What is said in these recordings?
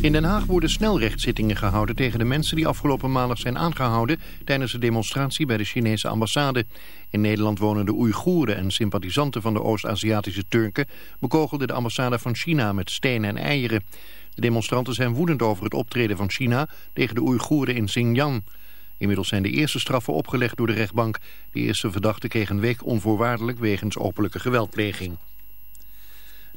In Den Haag worden snelrechtszittingen gehouden tegen de mensen die afgelopen maandag zijn aangehouden tijdens de demonstratie bij de Chinese ambassade. In Nederland wonen de Oeigoeren en sympathisanten van de Oost-Aziatische Turken bekogelden de ambassade van China met stenen en eieren. De demonstranten zijn woedend over het optreden van China tegen de Oeigoeren in Xinjiang. Inmiddels zijn de eerste straffen opgelegd door de rechtbank. De eerste verdachte kreeg een week onvoorwaardelijk wegens openlijke geweldpleging.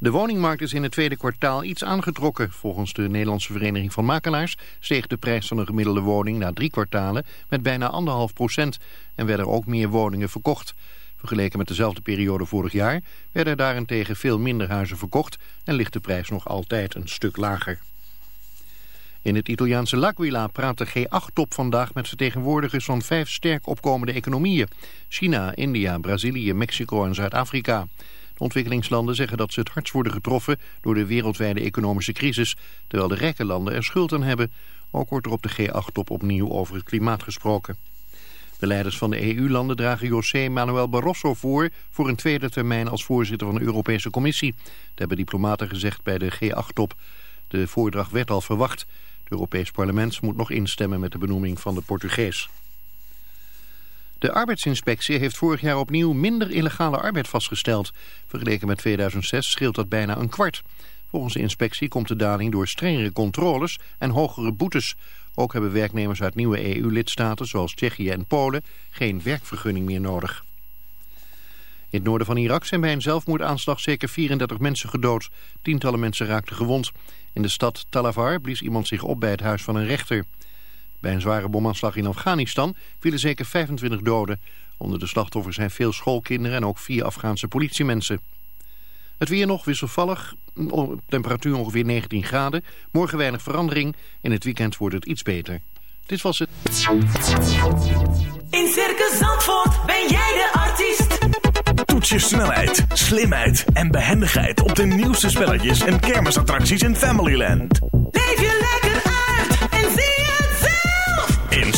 De woningmarkt is in het tweede kwartaal iets aangetrokken. Volgens de Nederlandse Vereniging van Makelaars steeg de prijs van een gemiddelde woning na drie kwartalen met bijna anderhalf procent en werden er ook meer woningen verkocht. Vergeleken met dezelfde periode vorig jaar werden er daarentegen veel minder huizen verkocht en ligt de prijs nog altijd een stuk lager. In het Italiaanse L'Aquila praat de G8-top vandaag met vertegenwoordigers van vijf sterk opkomende economieën. China, India, Brazilië, Mexico en Zuid-Afrika. De ontwikkelingslanden zeggen dat ze het hardst worden getroffen door de wereldwijde economische crisis, terwijl de rijke landen er schuld aan hebben. Ook wordt er op de G8-top opnieuw over het klimaat gesproken. De leiders van de EU-landen dragen José Manuel Barroso voor voor een tweede termijn als voorzitter van de Europese Commissie. Dat hebben diplomaten gezegd bij de G8-top. De voordracht werd al verwacht. Het Europees Parlement moet nog instemmen met de benoeming van de Portugees. De arbeidsinspectie heeft vorig jaar opnieuw minder illegale arbeid vastgesteld. Vergeleken met 2006 scheelt dat bijna een kwart. Volgens de inspectie komt de daling door strengere controles en hogere boetes. Ook hebben werknemers uit nieuwe EU-lidstaten zoals Tsjechië en Polen geen werkvergunning meer nodig. In het noorden van Irak zijn bij een zelfmoordaanslag zeker 34 mensen gedood. Tientallen mensen raakten gewond. In de stad Talavar blies iemand zich op bij het huis van een rechter. Bij een zware bomaanslag in Afghanistan vielen zeker 25 doden. Onder de slachtoffers zijn veel schoolkinderen en ook vier Afghaanse politiemensen. Het weer nog wisselvallig, o- temperatuur ongeveer 19 graden. Morgen weinig verandering, in het weekend wordt het iets beter. Dit was het. In Circus Zandvoort ben jij de artiest. Toets je snelheid, slimheid en behendigheid op de nieuwste spelletjes en kermisattracties in Familyland.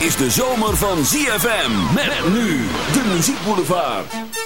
Is de zomer van ZFM. Met nu de muziekboulevard.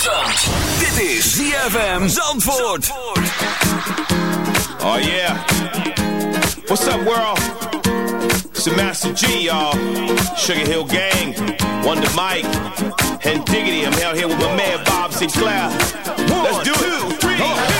Radio in het zand. Dit is ZFM Zandvoort. Oh yeah. What's up, world? It's the Master G, y'all. Sugar Hill Gang, Wonder Mike, and Diggity. I'm out here with my man Bob Sinclair. Let's do it. Two, three,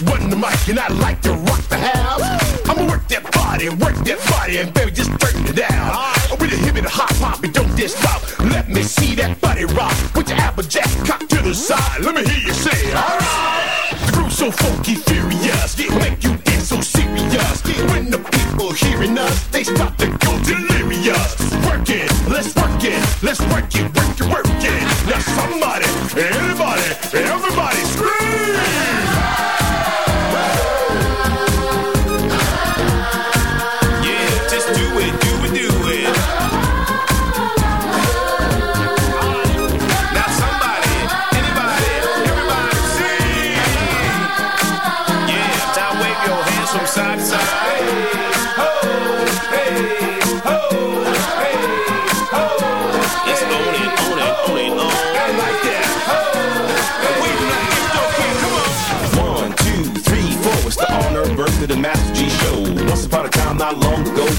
It's Wonder Mike, and I like to rock the house. I'ma work that body, work that body, and baby, just turn it down. Oh, With a hip and a hop and don't stop. Let me see that body rock. With your applejack cock to the side. Let me hear you say, alright. The groove's so funky, furious. It make you dance so serious. When the people hearing us, they start to go delirious. Work it, let's work it, let's work it, work it, work it. Now somebody, anybody, everybody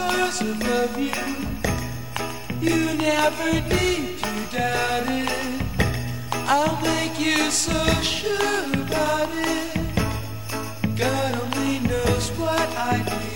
Are stars above you, you never need to doubt it. I'll make you so sure about it. God only knows what I'd be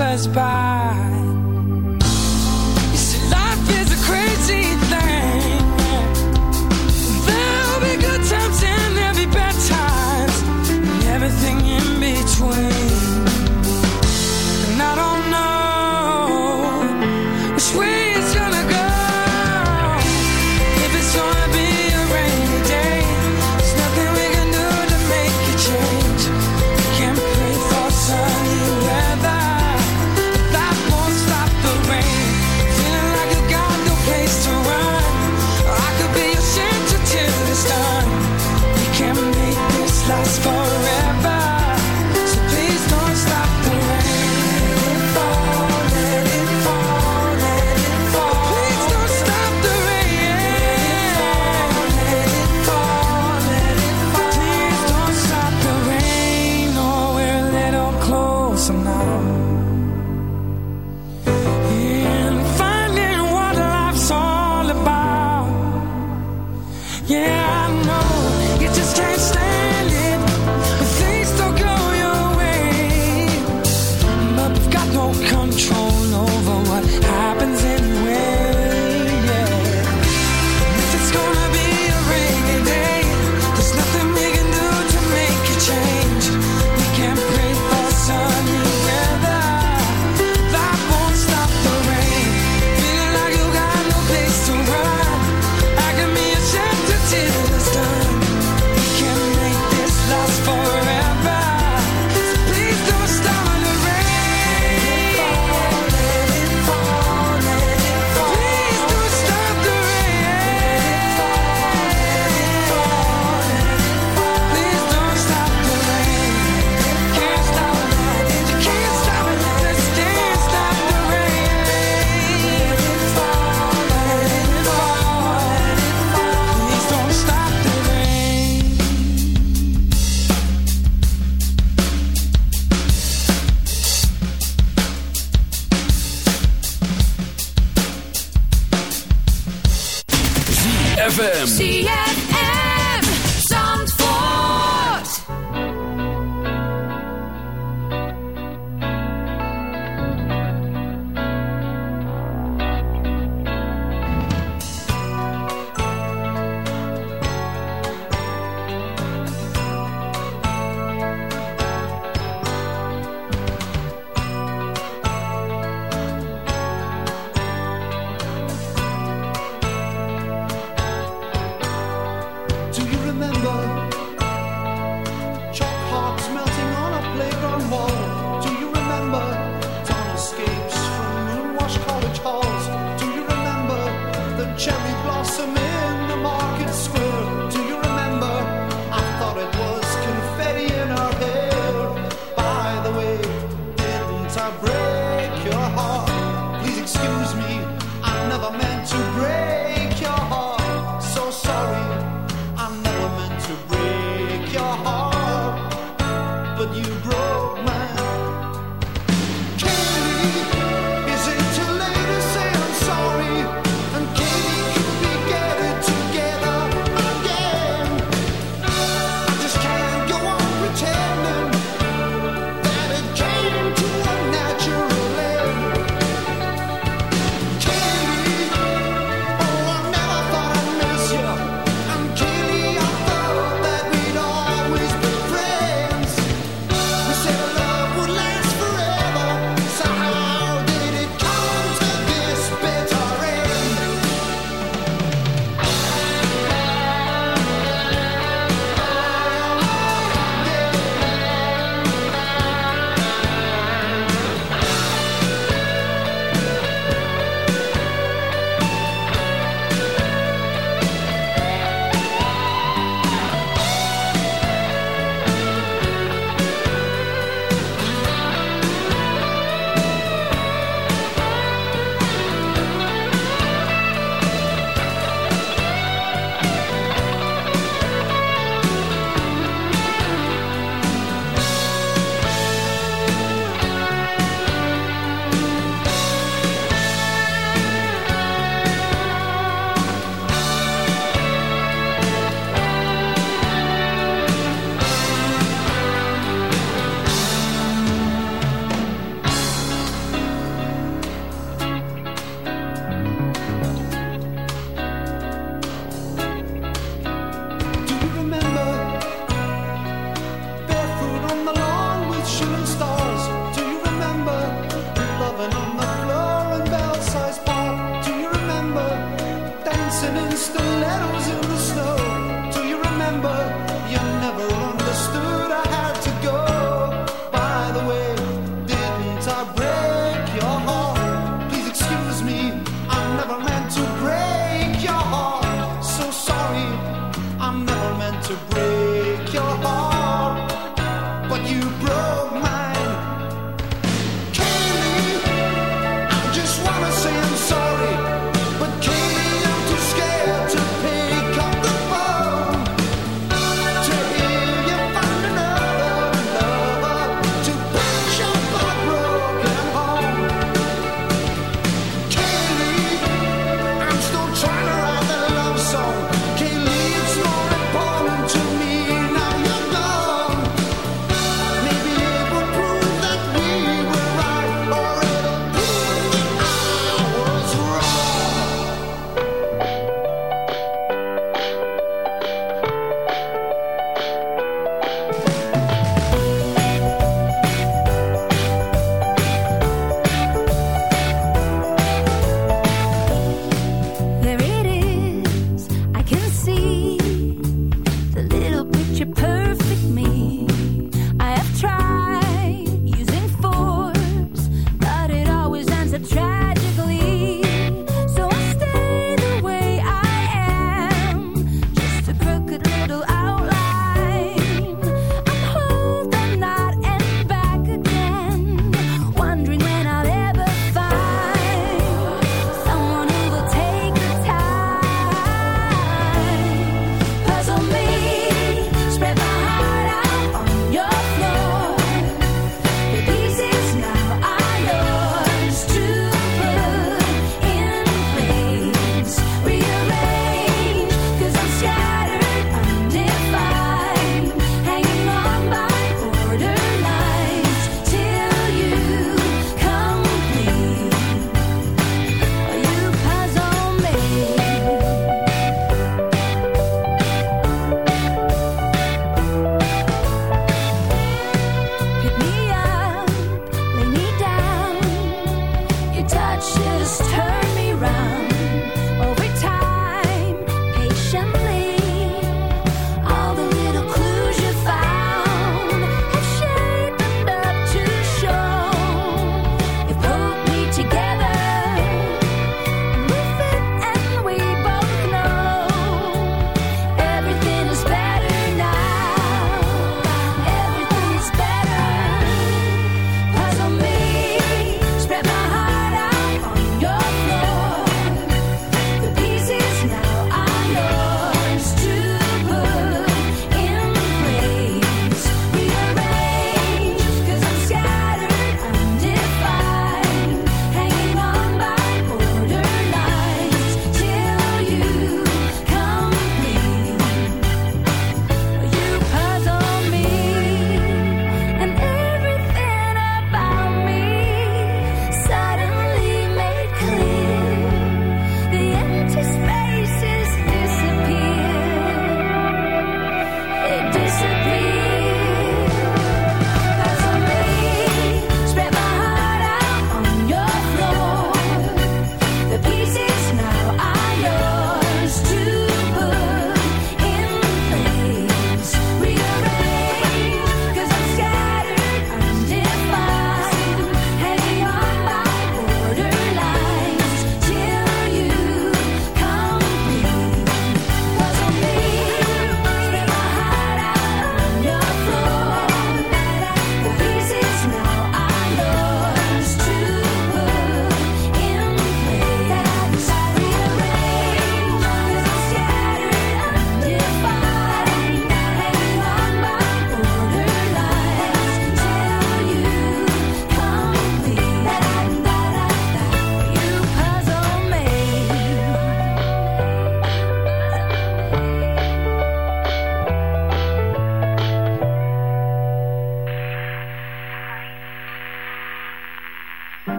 Us by. last for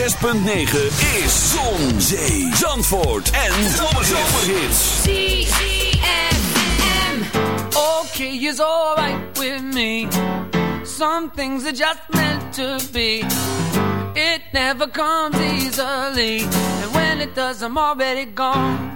106.9 is Zon, Zee, Zandvoort en Zomerhits. ZFM. Okay, is alright with me. Some things are just meant to be. It never comes easily. And when it does, I'm already gone.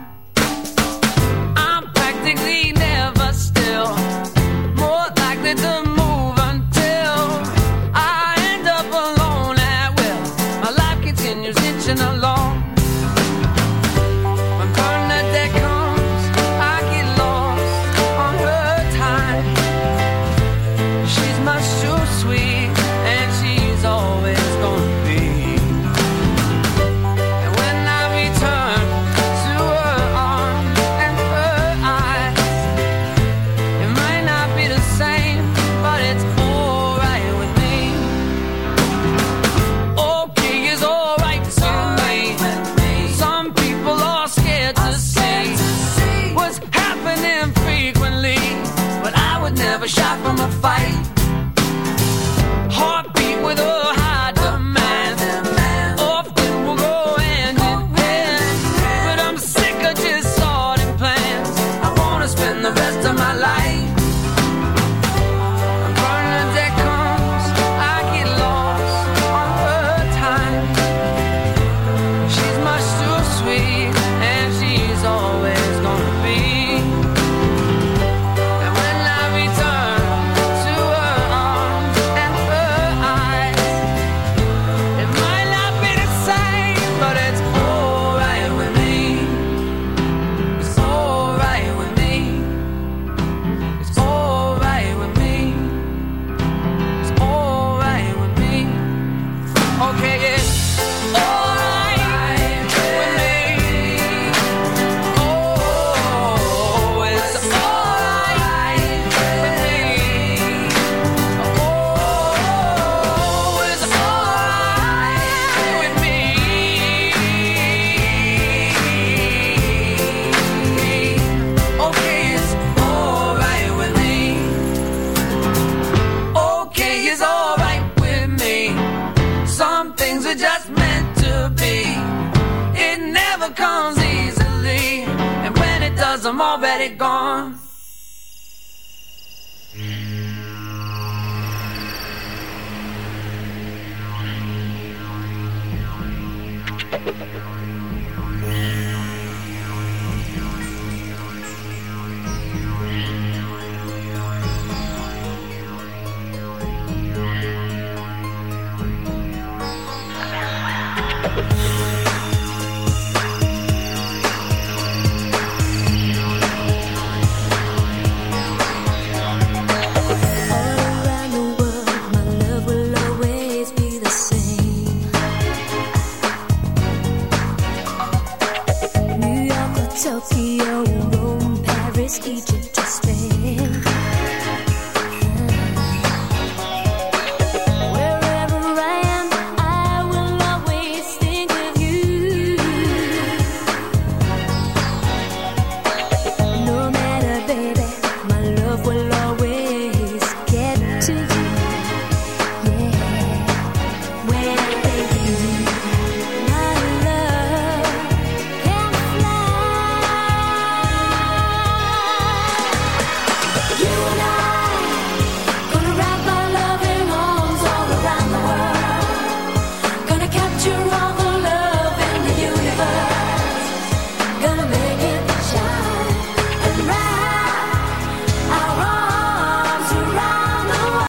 it gone.